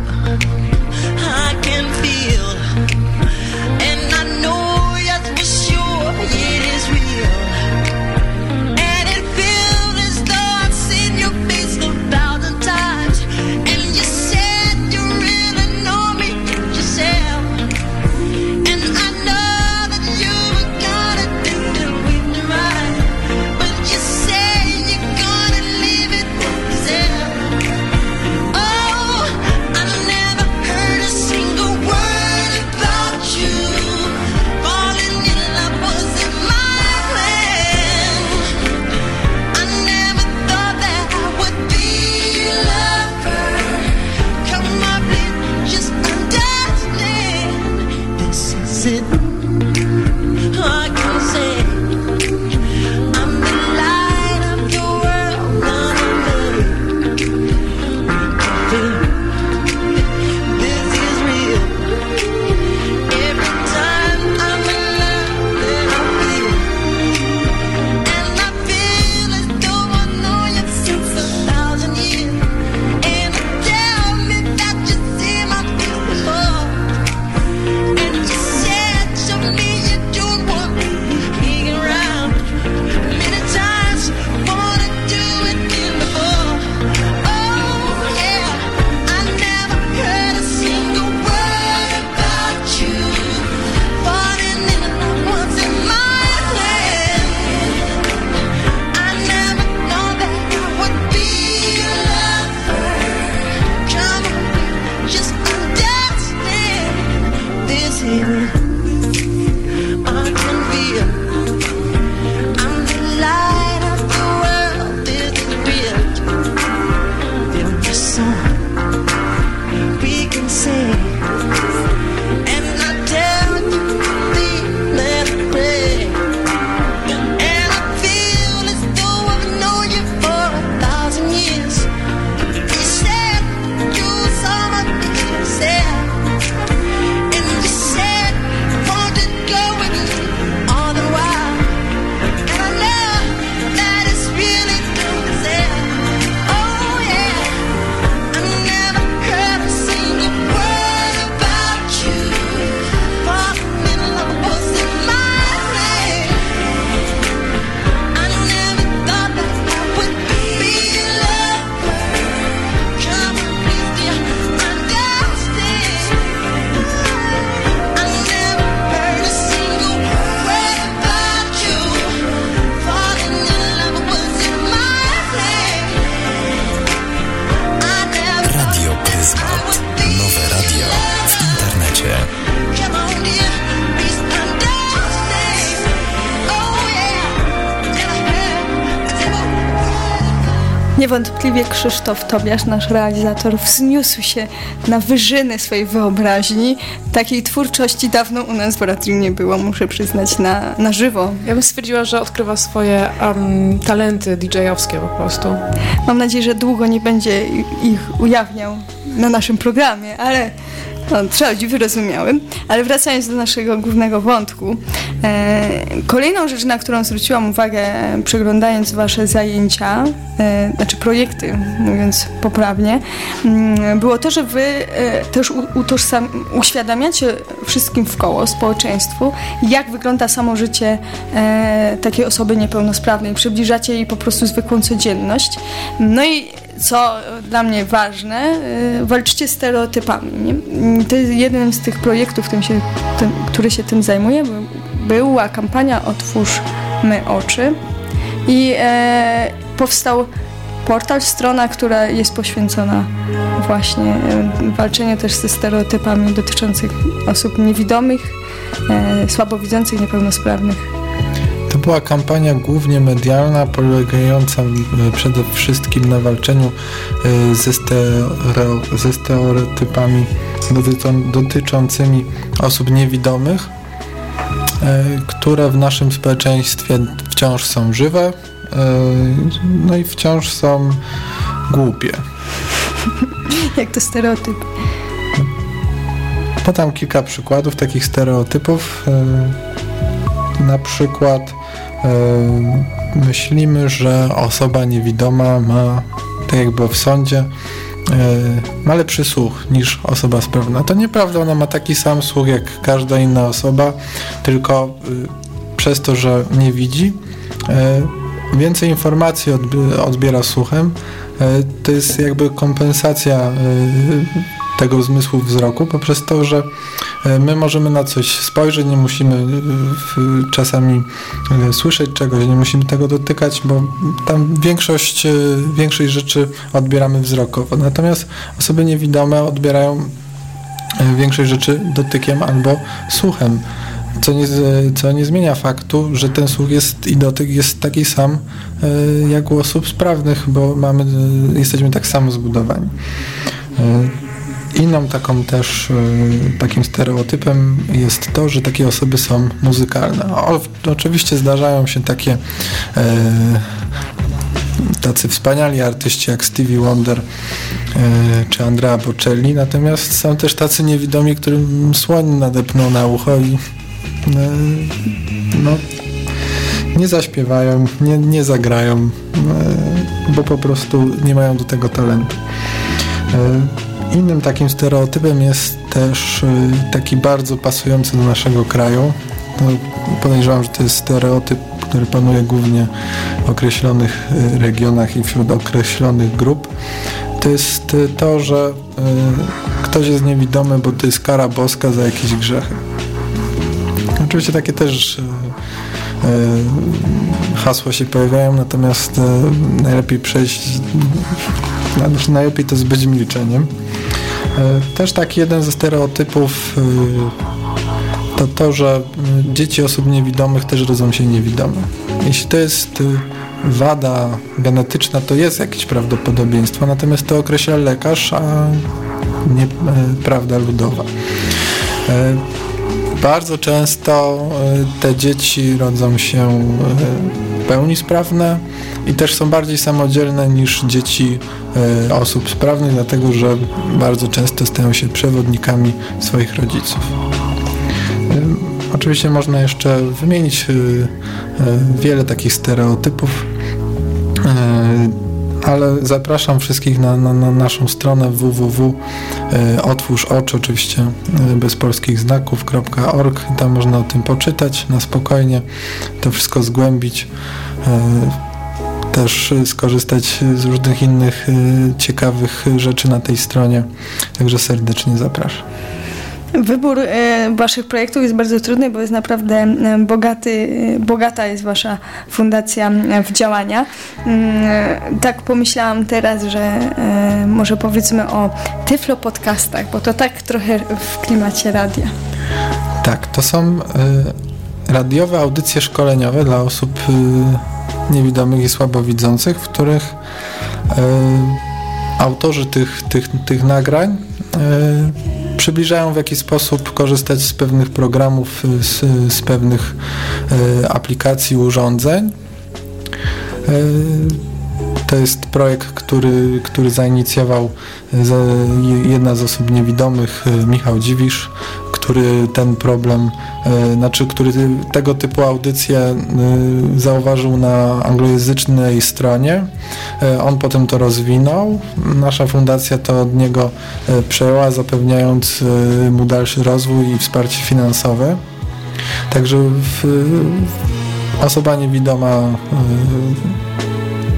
Krzysztof Tobiasz, nasz realizator, wzniósł się na wyżyny swojej wyobraźni. Takiej twórczości dawno u nas w radiu nie było, muszę przyznać, na, na żywo. Ja bym stwierdziła, że odkrywa swoje um, talenty DJ-owskie po prostu. Mam nadzieję, że długo nie będzie ich ujawniał na naszym programie, ale no, trzeba wyrozumiałym. Ale wracając do naszego głównego wątku, e, kolejną rzecz, na którą zwróciłam uwagę przeglądając Wasze zajęcia, e, znaczy projekty, mówiąc poprawnie, mm, było to, że Wy e, też u, uświadamiacie wszystkim w koło, społeczeństwu, jak wygląda samo życie e, takiej osoby niepełnosprawnej. Przybliżacie jej po prostu zwykłą codzienność. No i co dla mnie ważne, y, walczycie z stereotypami. Nie? To jest jeden z tych projektów, tym się, tym, który się tym zajmuje. Był- Była kampania Otwórzmy oczy i e, powstał portal, strona, która jest poświęcona właśnie e, walczeniu też ze stereotypami dotyczących osób niewidomych, e, słabowidzących, niepełnosprawnych. Była kampania głównie medialna, polegająca przede wszystkim na walczeniu e, ze, stereo, ze stereotypami dotyczą, dotyczącymi osób niewidomych, e, które w naszym społeczeństwie wciąż są żywe, e, no i wciąż są głupie. Jak to stereotyp. Podam kilka przykładów takich stereotypów. Na przykład myślimy, że osoba niewidoma ma, tak jak było w sądzie, ma lepszy słuch niż osoba sprawna. To nieprawda, ona ma taki sam słuch jak każda inna osoba, tylko y, przez to, że nie widzi, więcej informacji odbi- odbiera słuchem. E, To jest jakby kompensacja e, tego zmysłu wzroku poprzez to, że my możemy na coś spojrzeć, nie musimy e, czasami e, słyszeć czegoś, nie musimy tego dotykać, bo tam większość, e, większość rzeczy odbieramy wzrokowo. Natomiast osoby niewidome odbierają e, większość rzeczy dotykiem albo słuchem. Co nie, co nie zmienia faktu, że ten słuch jest i dotyk jest taki sam e, jak u osób sprawnych, bo mamy, e, jesteśmy tak samo zbudowani. Inną taką też, e, takim stereotypem jest to, że takie osoby są muzykalne. O, oczywiście zdarzają się takie e, tacy wspaniali artyści jak Stevie Wonder e, czy Andrea Bocelli, natomiast są też tacy niewidomi, którym słoń nadepnął na ucho i no, nie zaśpiewają, nie, nie zagrają, bo po prostu nie mają do tego talentu. Innym takim stereotypem jest też e, taki bardzo pasujący do naszego kraju. No, podejrzewam, że to jest stereotyp, który panuje głównie w określonych e, regionach i wśród określonych grup. To jest e, to, że ktoś jest niewidomy, bo to jest kara boska za jakieś grzechy. Oczywiście takie też hasła się pojawiają, natomiast najlepiej przejść, znaczy najlepiej to zbyć milczeniem. E, Też taki jeden ze stereotypów e, to to, że dzieci osób niewidomych też rodzą się niewidome. Jeśli to jest e, wada genetyczna, to jest jakieś prawdopodobieństwo, natomiast to określa lekarz, a nie prawda ludowa. Bardzo często te dzieci rodzą się pełni sprawne i też są bardziej samodzielne niż dzieci e, osób sprawnych, dlatego że bardzo często stają się przewodnikami swoich rodziców. E, Oczywiście można jeszcze wymienić e, wiele takich stereotypów, ale zapraszam wszystkich na, na, na naszą stronę www e, otwórz oczy, oczywiście e, bez polskich znaków.org. Tam można o tym poczytać na spokojnie, to wszystko zgłębić. E, też skorzystać z różnych innych ciekawych rzeczy na tej stronie. Także serdecznie zapraszam. Wybór e, waszych projektów jest bardzo trudny, bo jest naprawdę e, bogaty, e, bogata jest wasza fundacja w działania. Mm, Tak pomyślałam teraz, że może powiedzmy o Tyflo podcastach, bo to tak trochę w klimacie radia. Tak, to są radiowe audycje szkoleniowe dla osób niewidomych i słabowidzących, w których autorzy tych, tych, tych nagrań przybliżają w jaki sposób korzystać z pewnych programów, y, z, z pewnych y, aplikacji, urządzeń. To jest projekt, który, który zainicjował z- jedna z osób niewidomych, y, Michał Dziwisz, który ten problem, y, znaczy który tego typu audycje y, zauważył na anglojęzycznej stronie. On potem to rozwinął. Nasza fundacja to od niego przejęła, zapewniając mu dalszy rozwój i wsparcie finansowe. Także w, osoba niewidoma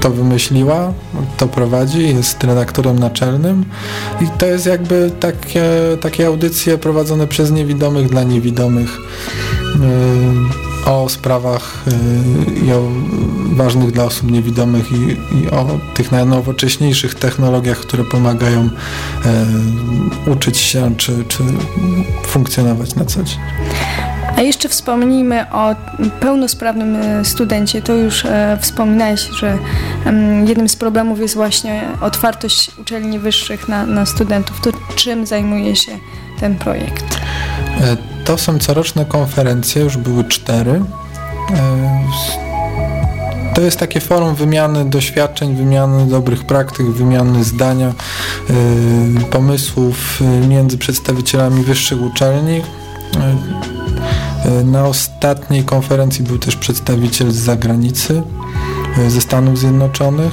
to wymyśliła, to prowadzi, jest redaktorem naczelnym i to jest jakby takie, takie audycje prowadzone przez niewidomych dla niewidomych yy, o sprawach yy, i o ważnych dla osób niewidomych i, i o tych najnowocześniejszych technologiach, które pomagają yy, uczyć się czy, czy funkcjonować na co dzień. A jeszcze wspomnijmy o pełnosprawnym e, studencie. To już e, wspominałeś, że jednym z problemów jest właśnie otwartość uczelni wyższych na, na studentów. To czym zajmuje się ten projekt? E, To są coroczne konferencje, już były cztery. To jest takie forum wymiany doświadczeń, wymiany dobrych praktyk, wymiany zdania, pomysłów między przedstawicielami wyższych uczelni. Na ostatniej konferencji był też przedstawiciel z zagranicy, y, ze Stanów Zjednoczonych,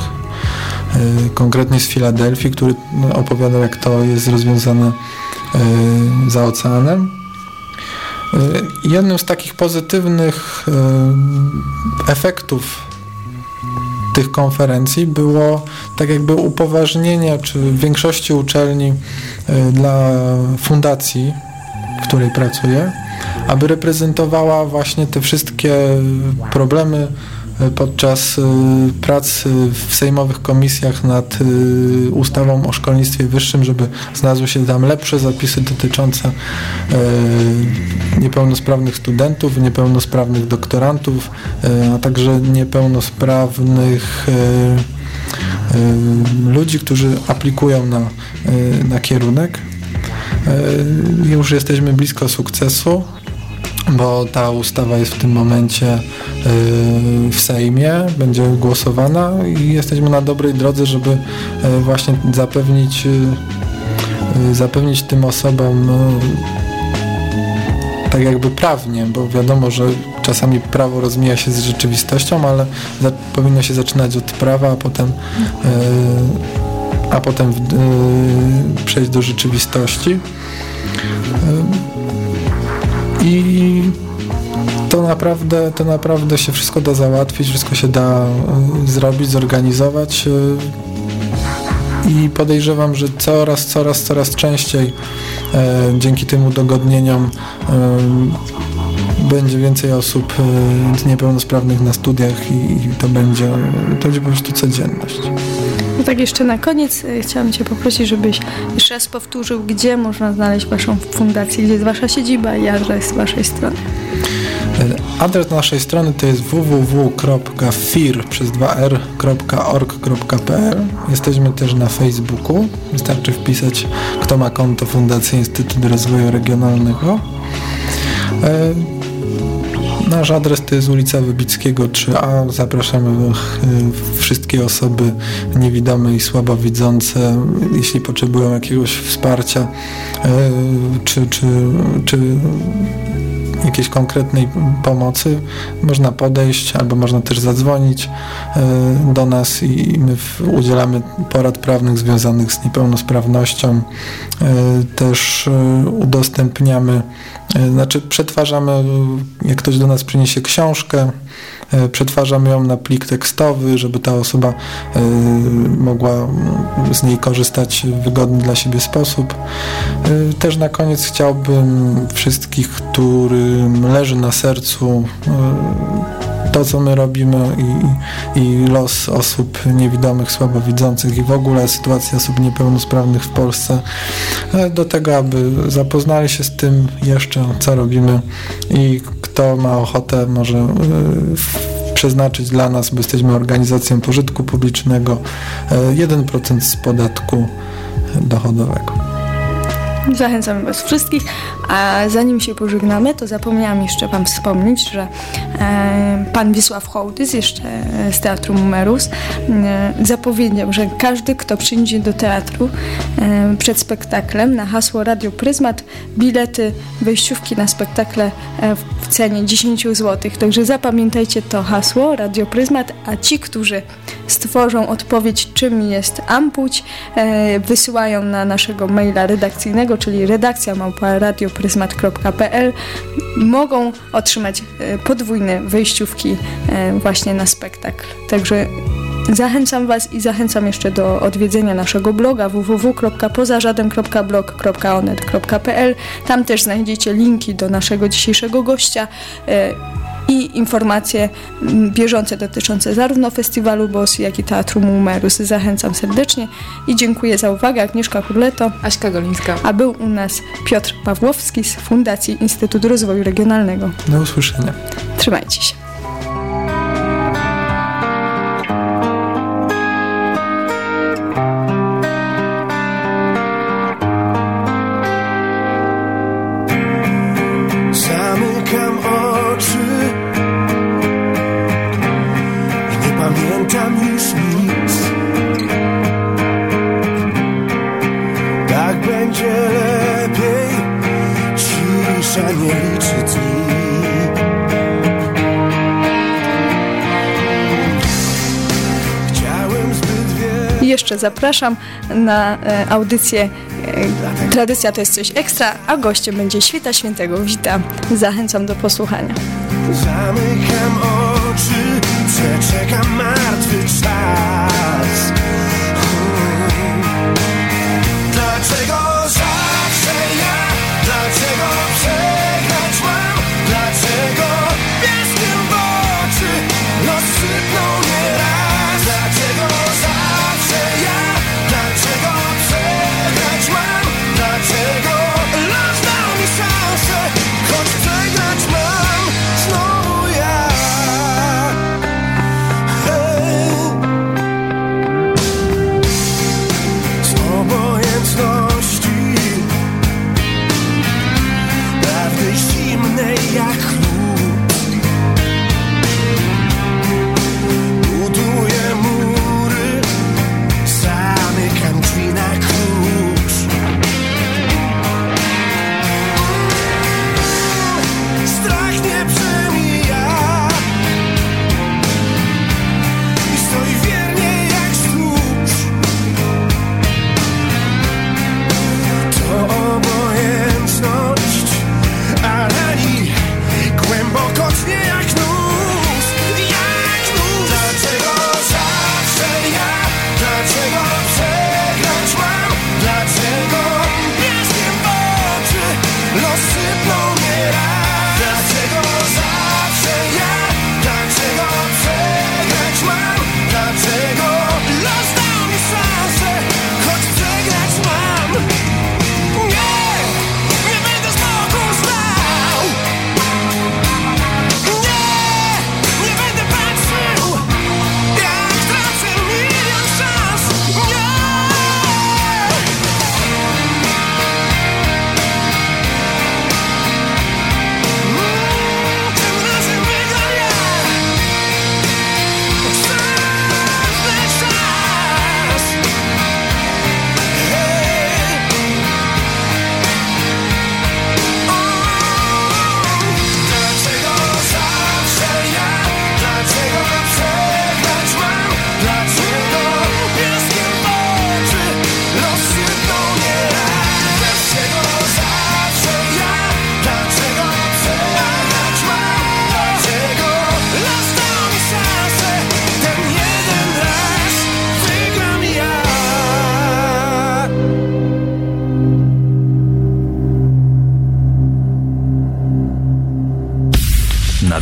y, konkretnie z Filadelfii, który no, opowiadał jak to jest rozwiązane y, za oceanem. Jednym z takich pozytywnych efektów tych konferencji było tak jakby upoważnienie, czy w większości uczelni dla fundacji, w której pracuję, aby reprezentowała właśnie te wszystkie problemy y, podczas y, prac w sejmowych komisjach nad ustawą o szkolnictwie wyższym, żeby znalazły się tam lepsze zapisy dotyczące niepełnosprawnych studentów, niepełnosprawnych doktorantów, a także niepełnosprawnych ludzi, którzy aplikują na, na kierunek. Y, Już jesteśmy blisko sukcesu, bo ta ustawa jest w tym momencie y, w Sejmie, będzie głosowana i jesteśmy na dobrej drodze, żeby y, właśnie zapewnić, zapewnić tym osobom tak jakby prawnie, bo wiadomo, że czasami prawo rozmija się z rzeczywistością, ale powinno się zaczynać od prawa, a potem, a potem y, przejść do rzeczywistości. Y, I to naprawdę, to naprawdę się wszystko da załatwić, wszystko się da y, zrobić, zorganizować. I podejrzewam, że coraz, coraz, coraz częściej dzięki tym udogodnieniom będzie więcej osób niepełnosprawnych na studiach i, i to będzie, to będzie po prostu codzienność. No tak jeszcze na koniec e, chciałam Cię poprosić, żebyś jeszcze raz powtórzył, gdzie można znaleźć Waszą fundację, gdzie jest Wasza siedziba i adres Waszej strony. E, Adres naszej strony to jest www.fir przez 2r.org.pl Jesteśmy też na Facebooku. Wystarczy wpisać, kto ma konto Fundacji Instytut Rozwoju Regionalnego. Nasz adres to jest ulica Wybickiego 3A. Zapraszamy e, wszystkie osoby niewidome i słabowidzące, jeśli potrzebują jakiegoś wsparcia e, czy, czy, czy jakiejś konkretnej pomocy, można podejść albo można też zadzwonić e, do nas i my udzielamy porad prawnych związanych z niepełnosprawnością. E, Też e, udostępniamy, znaczy przetwarzamy, jak ktoś do nas przyniesie książkę, e, przetwarzamy ją na plik tekstowy, żeby ta osoba e, mogła z niej korzystać w wygodny dla siebie sposób. E, Też na koniec chciałbym wszystkich, którym leży na sercu to, co my robimy i, i los osób niewidomych, słabowidzących i w ogóle sytuacja osób niepełnosprawnych w Polsce do tego, aby zapoznali się z tym jeszcze, co robimy i kto ma ochotę może e, przeznaczyć dla nas, bo jesteśmy organizacją pożytku publicznego e, 1% z podatku dochodowego. Zachęcamy Was wszystkich, a zanim się pożegnamy, to zapomniałam jeszcze Wam wspomnieć, że e, Pan Wisław Hołdys, jeszcze e, z Teatru Numerus, e, zapowiedział, że każdy, kto przyjdzie do teatru przed spektaklem na hasło Radio Pryzmat, bilety, wejściówki na spektakle w- cenie 10 zł. Także zapamiętajcie to hasło Radio Pryzmat, a ci, którzy stworzą odpowiedź, czym jest ampuć, wysyłają na naszego maila redakcyjnego, czyli redakcja małpa radiopryzmat.pl mogą otrzymać e, podwójne wejściówki e, właśnie na spektakl. Także Zachęcam Was i zachęcam jeszcze do odwiedzenia naszego bloga www.pozażaden.blog.onet.pl Tam też znajdziecie linki do naszego dzisiejszego gościa e, i informacje mm, bieżące dotyczące zarówno festiwalu BOS, jak i Teatru Numerus. Zachęcam serdecznie i dziękuję za uwagę. Agnieszka Kurleto, Aśka Golińska. a był u nas Piotr Pawłowski z Fundacji Instytut Rozwoju Regionalnego. Do usłyszenia. Trzymajcie się. Jeszcze zapraszam na e, audycję e, Tradycja to jest coś ekstra, a gościem będzie Świta Świętego Wita. Zachęcam do posłuchania. Zamykam oczy, przeczekam martwy czas.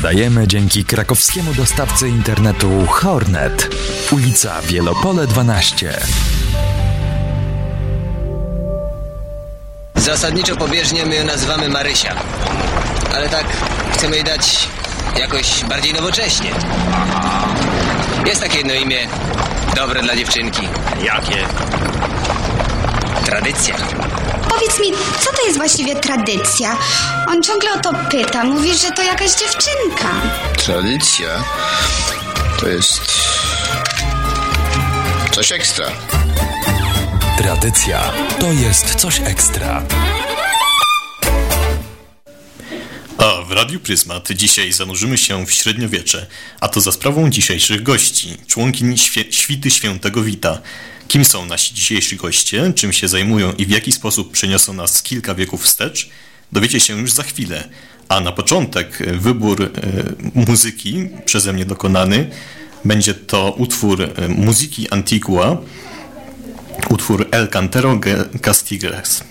Nadajemy dzięki krakowskiemu dostawcy internetu Hornet. Ulica Wielopole 12. Zasadniczo pobieżnie my ją nazywamy Marysia. Ale tak chcemy jej dać jakoś bardziej nowocześnie. Jest takie jedno imię dobre dla dziewczynki. Jakie? Tradycja. Powiedz mi, co to jest właściwie tradycja? On ciągle o to pyta. Mówi, że to jakaś dziewczynka. Tradycja to jest coś ekstra. Tradycja to jest coś ekstra. A w Radiu Pryzmat dzisiaj zanurzymy się w średniowiecze, a to za sprawą dzisiejszych gości, członkiń świe- Świty Świętego Wita. Kim są nasi dzisiejsi goście, czym się zajmują i w jaki sposób przeniosą nas kilka wieków wstecz, dowiecie się już za chwilę. A na początek e, wybór e, muzyki przeze mnie dokonany będzie to utwór e, muzyki Antigua, utwór El Cantero Castigres.